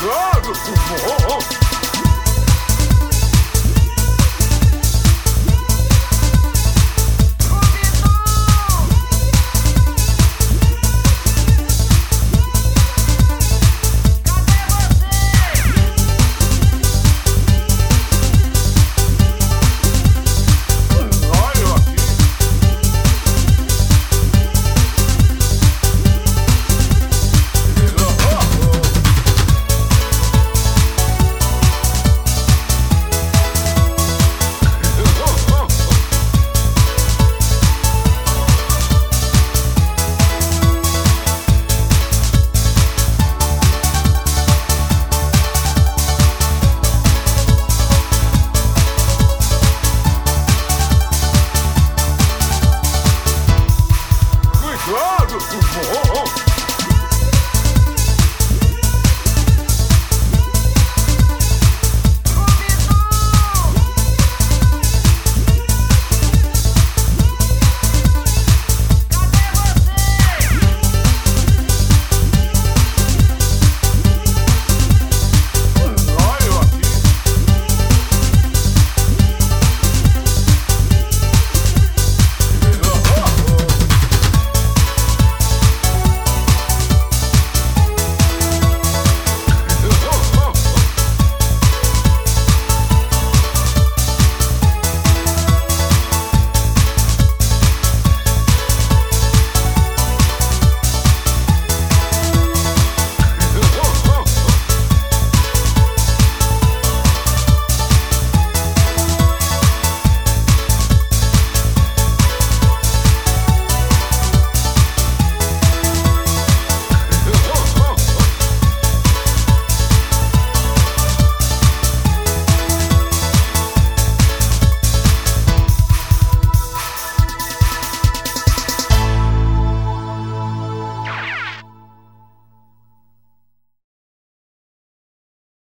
Claro!